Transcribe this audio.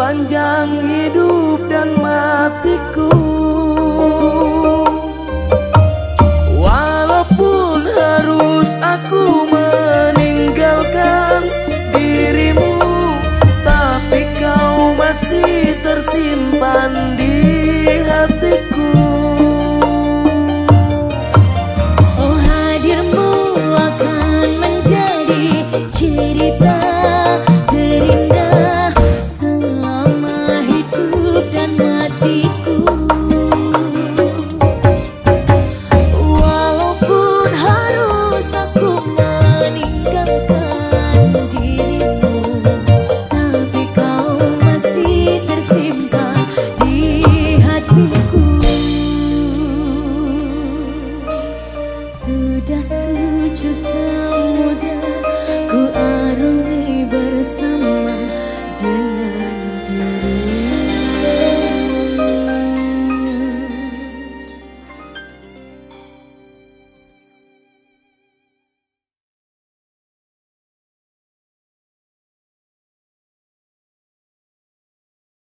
sepanjang hidup dan mati.